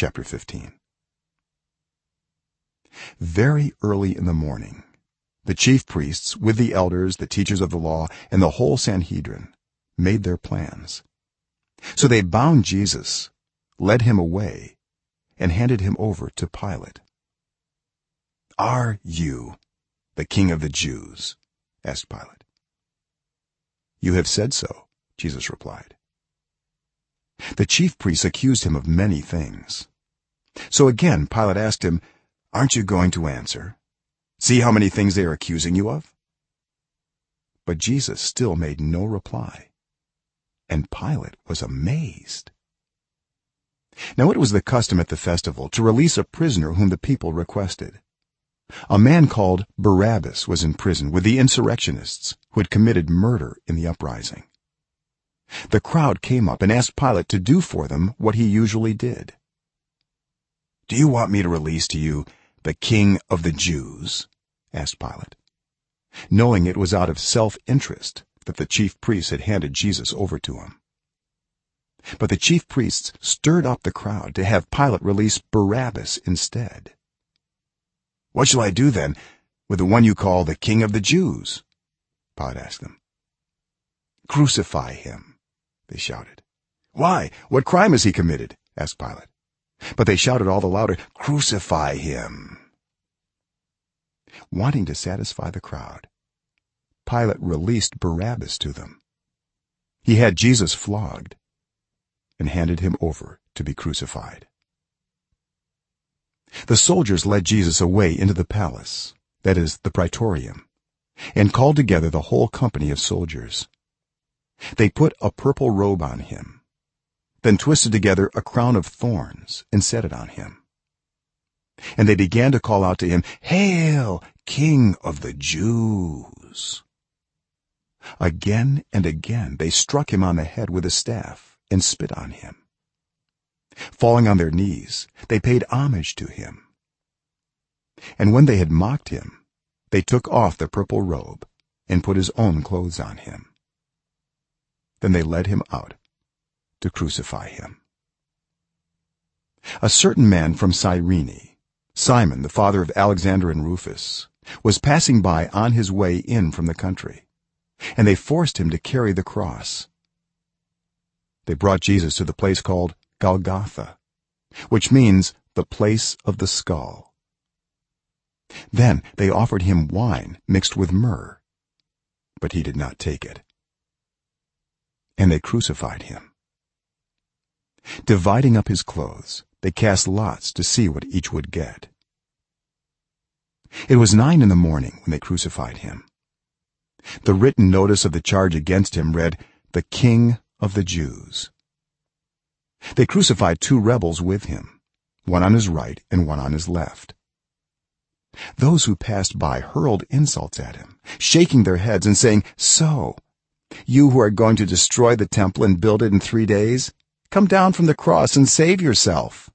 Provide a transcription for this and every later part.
chapter 15 very early in the morning the chief priests with the elders the teachers of the law and the whole sanhedrin made their plans. So they bound jesus led him away and handed him over to pilate. Are you the king of the jews? asked pilate. You have said so jesus replied. The chief priests accused him of many things so again pilate asked him aren't you going to answer? See how many things they are accusing you of? But jesus still made no reply and pilate was amazed. Now it was the custom at the festival to release a prisoner whom the people requested. A man called barabbas was in prison with the insurrectionists who had committed murder in the uprising. The crowd came up and asked pilate to do for them what he usually did do you want me to release to you the king of the jews? asked pilate. Knowing it was out of self-interest that the chief priests had handed jesus over to him. But the chief priests stirred up the crowd to have pilate release barabbas instead. What shall i do then with the one you call the king of the jews? Pilate asked them. Crucify him they shouted. Why? What crime has he committed? asked pilate but they shouted all the louder crucify him! Wanting to satisfy the crowd pilate released barabbas to them. He had jesus flogged and handed him over to be crucified. The soldiers led jesus away into the palace that is the praetorium and called together the whole company of soldiers. They put a purple robe on him then twisted together a crown of thorns and set it on him. And they began to call out to him hail king of the jews! Again and again they struck him on the head with a staff and spit on him. Falling on their knees they paid homage to him. And when they had mocked him they took off the purple robe and put his own clothes on him. Then they led him out to crucify him. A certain man from cyrene simon the father of alexander and rufus was passing by on his way in from the country and they forced him to carry the cross. They brought jesus to the place called golgotha which means the place of the skull. Then they offered him wine mixed with myrrh but he did not take it and they crucified him dividing up his clothes they cast lots to see what each would get. It was 9 in the morning when they crucified him. The written notice of the charge against him read the king of the jews. They crucified two rebels with him one on his right and one on his left. Those who passed by hurled insults at him shaking their heads and saying so you who are going to destroy the temple and build it in 3 days come down from the cross and save yourself.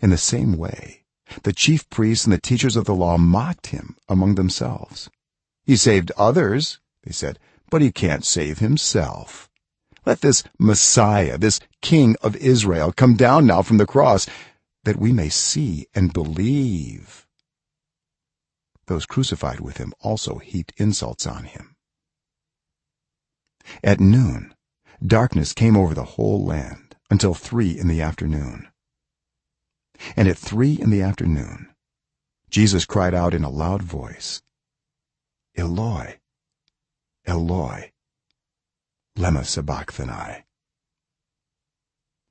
In the same way the chief priests and the teachers of the law mocked him among themselves. He saved others they said but he can't save himself. Let this messiah this king of israel come down now from the cross that we may see and believe. Those crucified with him also heaped insults on him. At noon darkness came over the whole land until 3 in the afternoon. And at 3 in the afternoon jesus cried out in a loud voice eloi eloi lema sabachthani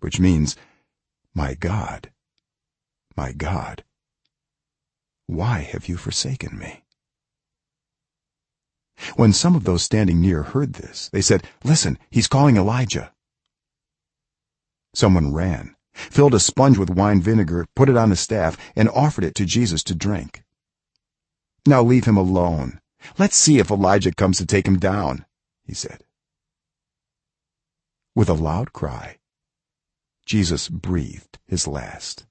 which means my god my god why have you forsaken me when some of those standing near heard this they said listen he's calling elijah. Someone ran filled a sponge with wine vinegar put it on a staff and offered it to jesus to drink. Now leave him alone. Let's see if elijah comes to take him down he said. With a loud cry jesus breathed his last.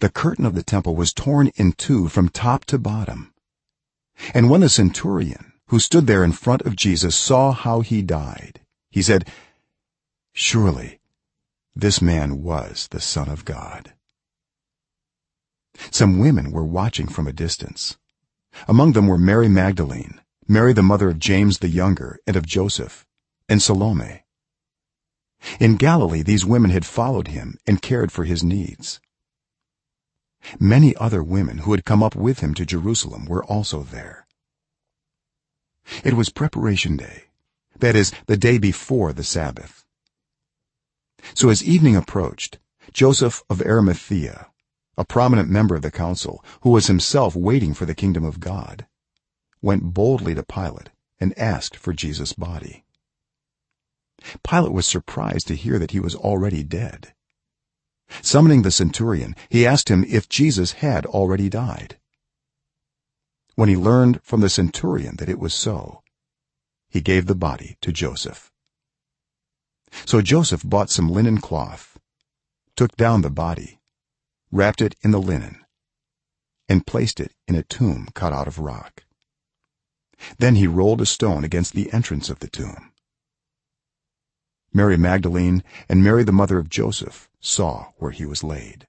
The curtain of the temple was torn in two from top to bottom and when the centurion who stood there in front of jesus saw how he died he said surely this man was the son of god. Some women were watching from a distance. Among them were mary magdalene mary the mother of james the younger and of joseph and salome. In galilee these women had followed him and cared for his needs many other women who had come up with him to jerusalem were also there. It was preparation day that is the day before the sabbath. So as evening approached joseph of arimathea a prominent member of the council who was himself waiting for the kingdom of god went boldly to pilate and asked for jesus body. Pilate was surprised to hear that he was already dead summoning the centurion he asked him if jesus had already died. When he learned from the centurion that it was so he gave the body to joseph. So joseph bought some linen cloth took down the body wrapped it in the linen and placed it in a tomb cut out of rock. Then he rolled a stone against the entrance of the tomb mary magdalene and mary the mother of joseph saw where he was laid